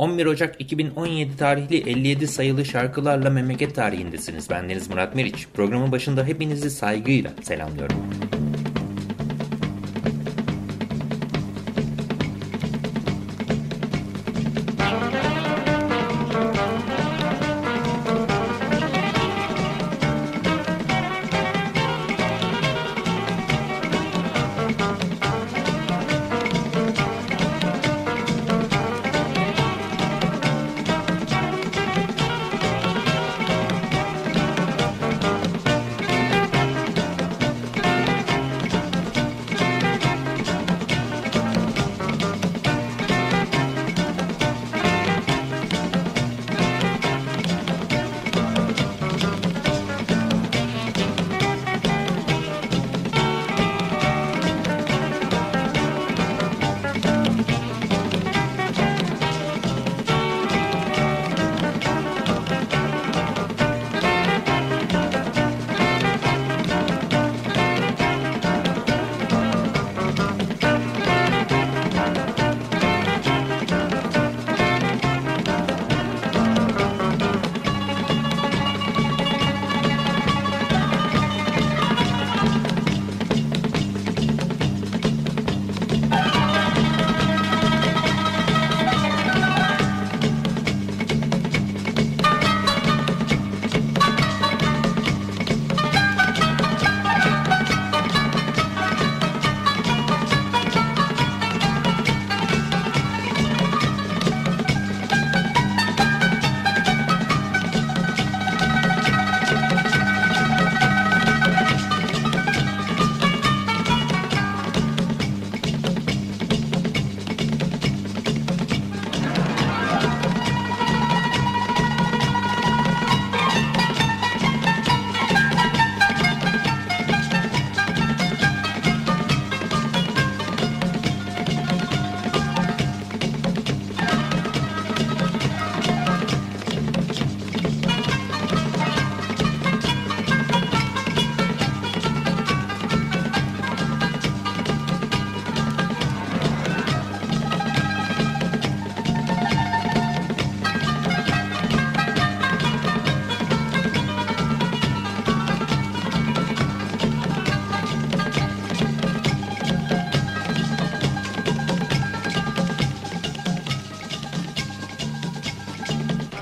11 Ocak 2017 tarihli 57 sayılı şarkılarla memleket tarihindesiniz. Ben Deniz Murat Meriç. Programın başında hepinizi saygıyla selamlıyorum.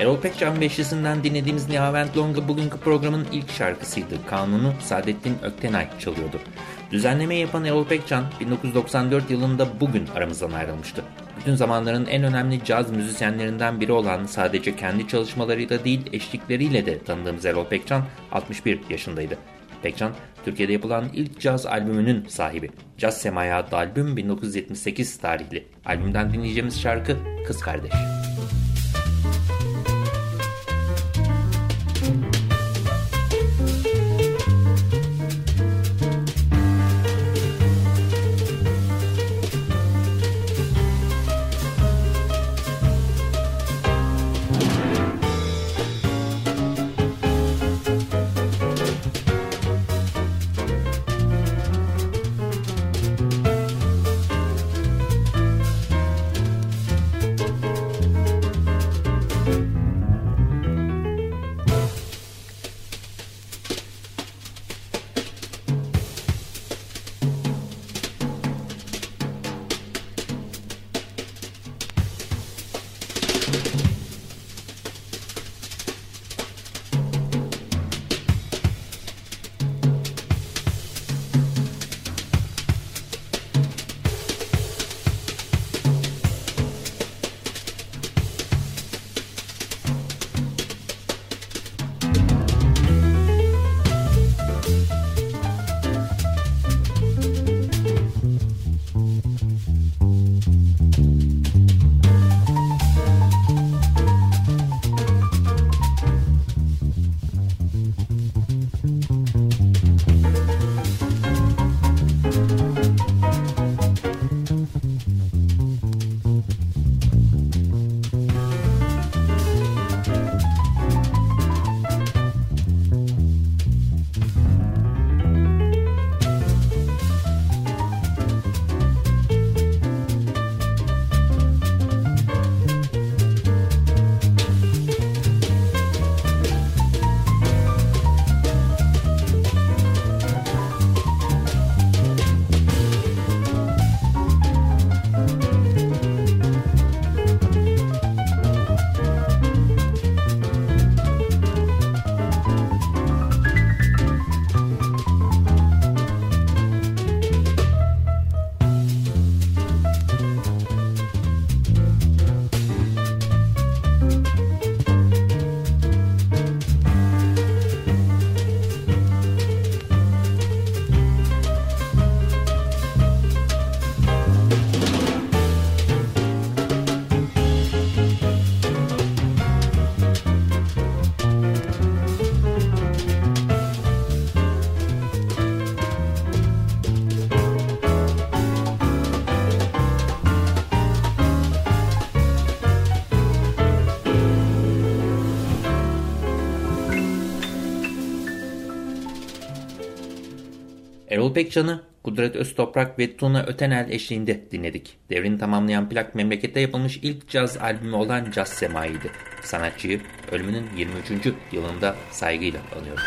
Erol Pekcan Beşlisi'nden dinlediğimiz Nihavent Longa bugünkü programın ilk şarkısıydı. Kanunu Saadettin Öktenay çalıyordu. Düzenleme yapan Erol Pekcan 1994 yılında bugün aramızdan ayrılmıştı. Bütün zamanların en önemli caz müzisyenlerinden biri olan sadece kendi çalışmalarıyla değil eşlikleriyle de tanıdığımız Erol Pekcan 61 yaşındaydı. Pekcan, Türkiye'de yapılan ilk caz albümünün sahibi. Caz Semaya adlı albüm 1978 tarihli. Albümden dinleyeceğimiz şarkı Kız Kardeş. Pekcan'ı Kudret Öztoprak ve Tuna Ötenel eşliğinde dinledik. Devrini tamamlayan plak memlekette yapılmış ilk caz albümü olan Caz Semai'ydi. Sanatçıyı ölümünün 23. yılında saygıyla anıyorum.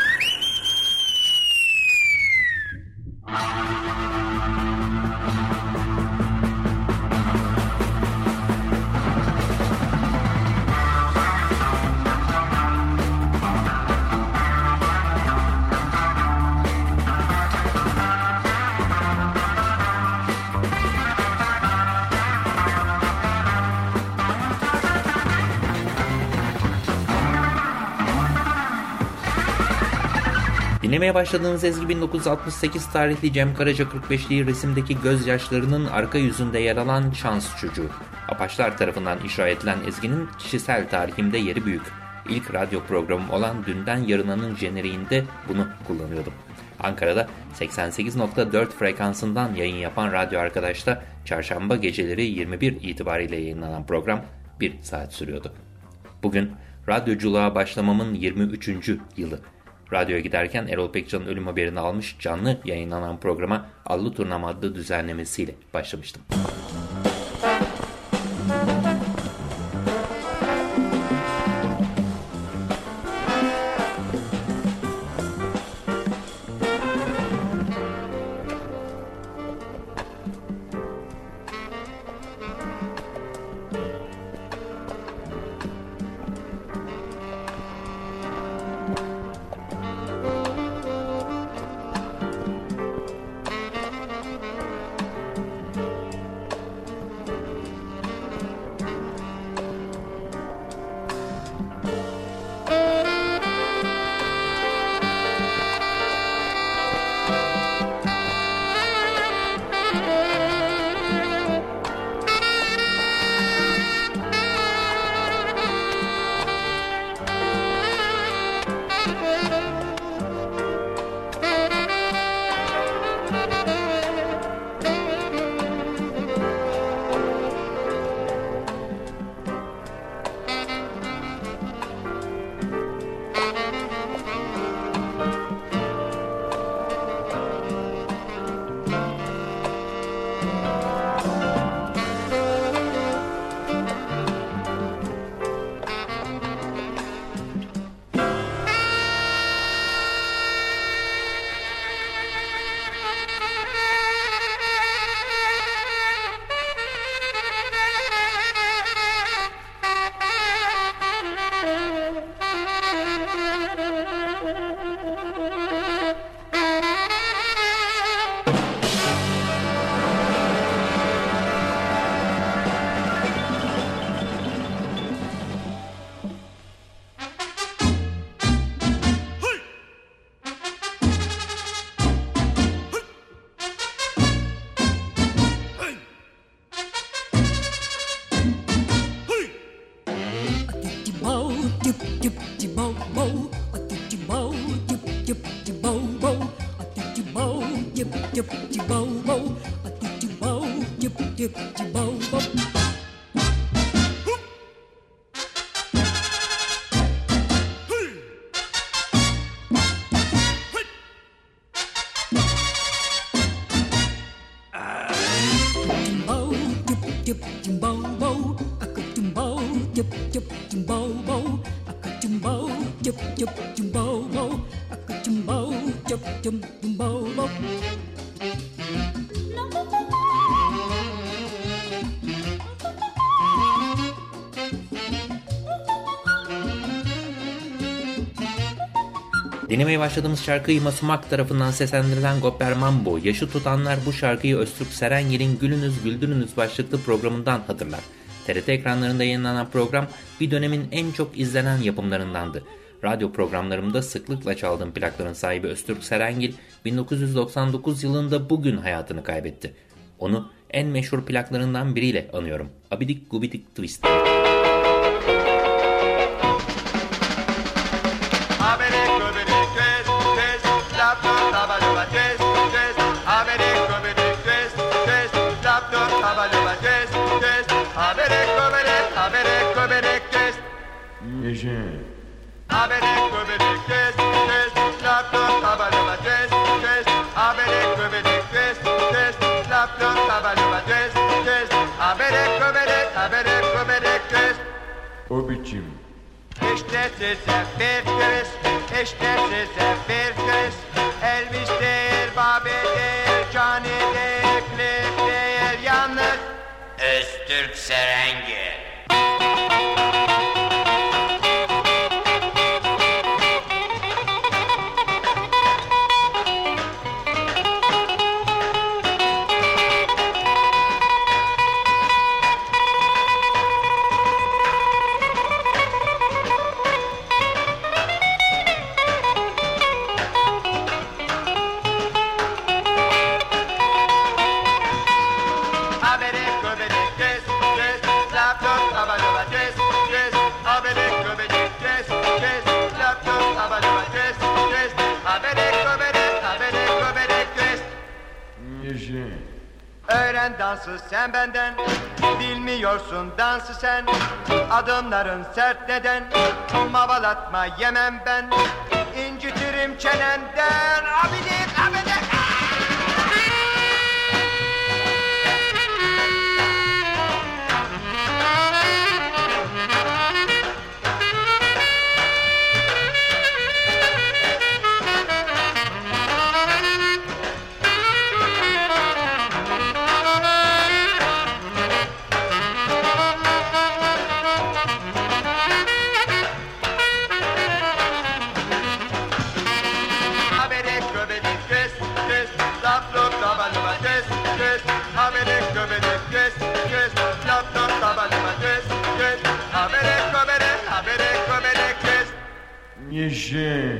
Dinlemeye başladığınız ezgi 1968 tarihli Cem Karaca 45'li resimdeki gözyaşlarının arka yüzünde yer alan Şans Çocuğu. Apaçlar tarafından icra edilen ezginin kişisel tarihimde yeri büyük. İlk radyo programım olan Dünden Yarınanın jeneriğinde bunu kullanıyordum. Ankara'da 88.4 frekansından yayın yapan radyo arkadaşta çarşamba geceleri 21 itibariyle yayınlanan program 1 saat sürüyordu. Bugün radyoculuğa başlamamın 23. yılı. Radyoya giderken Erol Pekcan'ın ölüm haberini almış canlı yayınlanan programa Allı Turnam adlı düzenlemesiyle başlamıştım. Bow bow, a do do bow, do do do bow bow. Dinlemeye başladığımız şarkıyı Masumak tarafından seslendirilen Gopper Mambo, yaşı tutanlar bu şarkıyı Öztürk Serengil'in Gülünüz Güldürünüz başlıklı programından hatırlar. TRT ekranlarında yayınlanan program bir dönemin en çok izlenen yapımlarındandı. Radyo programlarımda sıklıkla çaldığım plakların sahibi Öztürk Serengil 1999 yılında bugün hayatını kaybetti. Onu en meşhur plaklarından biriyle anıyorum. Abidik Gubidik Twist. Niçin? O biçim. İşte size bir kriz işte size bir kriz Elbistir babedir canidir kliptir yalnız. Öztürk Serengi. Bilmiyorsun dansı sen. Adımların sert neden? Mavalatma yemem ben. İncitirim çenenden. Abidik abidik Yaşa.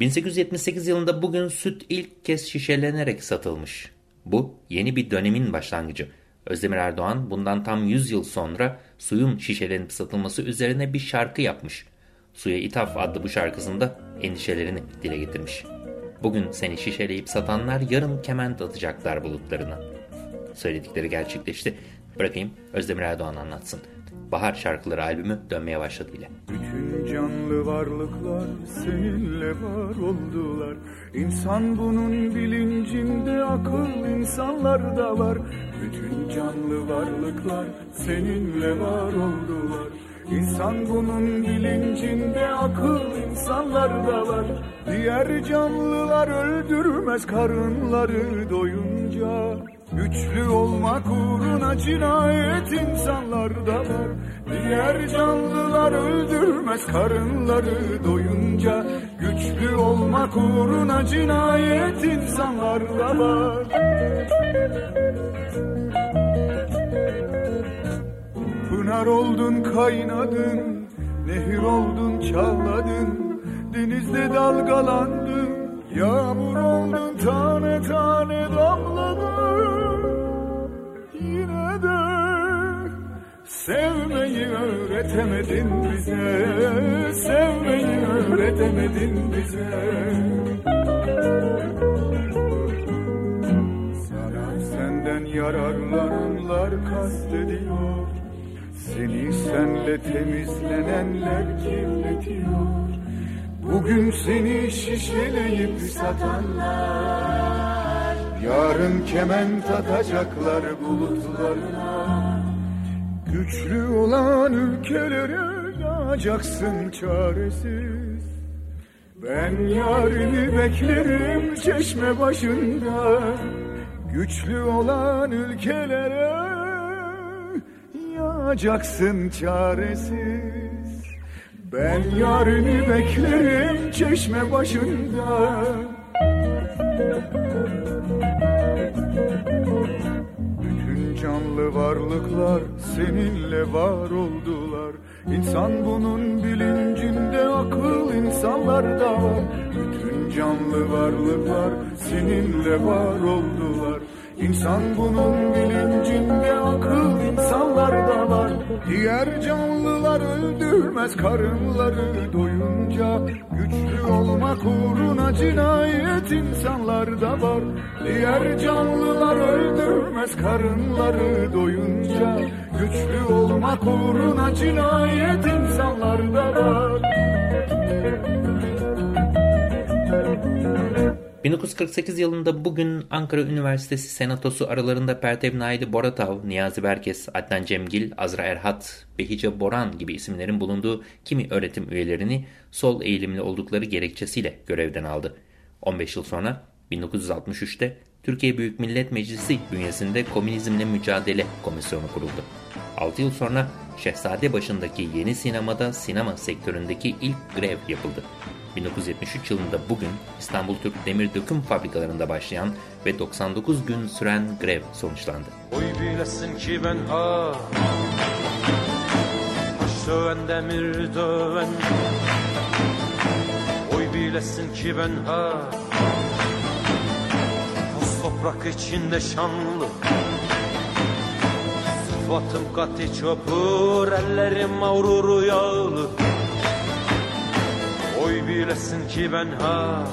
1878 yılında bugün süt ilk kez şişelenerek satılmış. Bu yeni bir dönemin başlangıcı. Özdemir Erdoğan bundan tam 100 yıl sonra suyun şişelenip satılması üzerine bir şarkı yapmış. Suya İthaf adlı bu şarkısında endişelerini dile getirmiş. Bugün seni şişeleyip satanlar yarın kement atacaklar bulutlarına. Söyledikleri gerçekleşti. Bırakayım Özdemir Erdoğan anlatsın. Bahar Şarkıları albümü dönmeye başladı bile. Bütün canlı varlıklar seninle var oldular. İnsan bunun bilincinde akıl insanlarda var. Bütün canlı varlıklar seninle var oldular. İnsan bunun bilincinde akıl insanlarda var. Diğer canlılar öldürmez karınları doyunca. Güçlü olmak uğruna cinayet insanlarda var. Diğer canlılar öldürmez karınları doyunca. Güçlü olmak uğruna cinayet insanlarda var. Pınar oldun kaynadın, nehir oldun çağladın, denizde dalgalandın, yağmur oldun tane tane damladın. Sevmeyi öğretemedin bize, sevmeyi öğretemedin bize. Sana senden yararlananlar kastediyor. Seni senle temizlenenler kirletiyor. Bugün seni şişeleyip satanlar Yarın kement atacaklar bulutlarına Güçlü olan ülkelere yağacaksın çaresiz. Ben yarını beklerim çeşme başında. Güçlü olan ülkelere yağacaksın çaresiz. Ben yarını beklerim çeşme başında varlıklar seninle var oldular. İnsan bunun bilincinde akıl insanlarda. Var Bütün canlı varlıklar seninle var oldular. İnsan bunun bilincinde akıl insanlarda. var Diğer canlılar öldürmez karınları doyunca Güçlü olmak uğruna cinayet insanlarda var. Diğer canlılar öldürmez karınları doyunca Güçlü olmak uğruna cinayet insanlarda 1948 yılında bugün Ankara Üniversitesi Senatosu aralarında Pertev Naili Boratav, Niyazi Berkes, Adnan Cemgil, Azra Erhat, Behice Boran gibi isimlerin bulunduğu kimi öğretim üyelerini sol eğilimli oldukları gerekçesiyle görevden aldı. 15 yıl sonra 1963'te Türkiye Büyük Millet Meclisi bünyesinde Komünizmle Mücadele Komisyonu kuruldu. 6 yıl sonra Şehzade başındaki yeni sinemada sinema sektöründeki ilk grev yapıldı. 1973 yılında bugün İstanbul Türk Demir Döküm Fabrikalarında başlayan ve 99 gün süren grev sonuçlandı. Oy bilesin ki ben ha. Taş döven demir döven. Oy bilesin ki ben ha. Toz toprak içinde şanlı. Sıfatım katı çöpür Ellerim mağruru yağlı bilesin ki ben ha.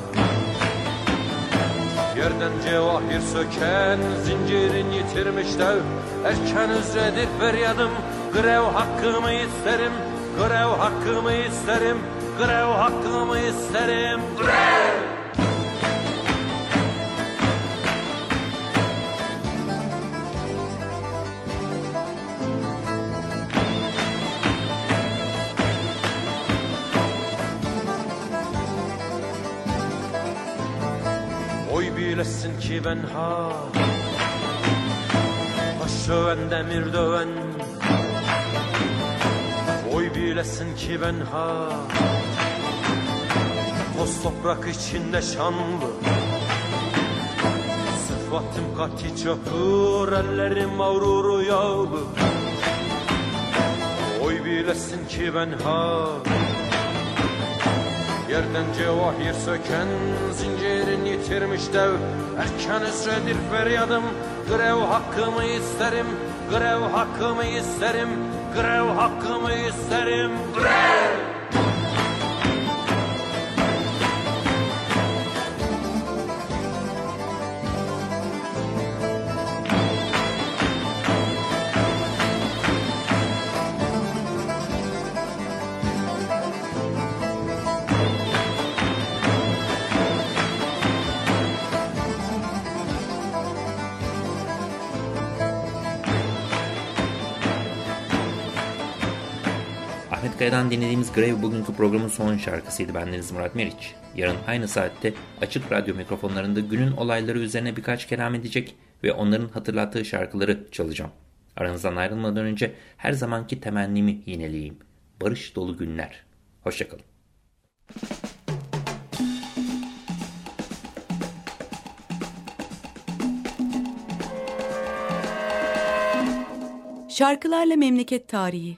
Yerden cevahir söken zincirin yitirmiş dev. Erken üzredir feryadım Grev hakkımı isterim. Grev hakkımı isterim Grev hakkımı isterim. Grev ki ben ha. Taş döven demir döven Oy bilesin ki ben ha. Toz toprak içinde şanlı. Sıfatım kati çöpür Ellerim mağruru yağlı. Oy bilesin ki ben ha Yerden cevahir söken zincirin yitirmiş dev. Erken üsredir feryadım Grev hakkımı isterim Grev hakkımı isterim Grev hakkımı isterim. Grev Kaya'dan dinlediğimiz Grave bugünkü programın son şarkısıydı. Bendeniz Murat Meriç. Yarın aynı saatte açık radyo mikrofonlarında günün olayları üzerine birkaç kelam edecek ve onların hatırlattığı şarkıları çalacağım. Aranızdan ayrılmadan önce her zamanki temennimi yineleyeyim. Barış dolu günler. Hoşçakalın. Şarkılarla Memleket Tarihi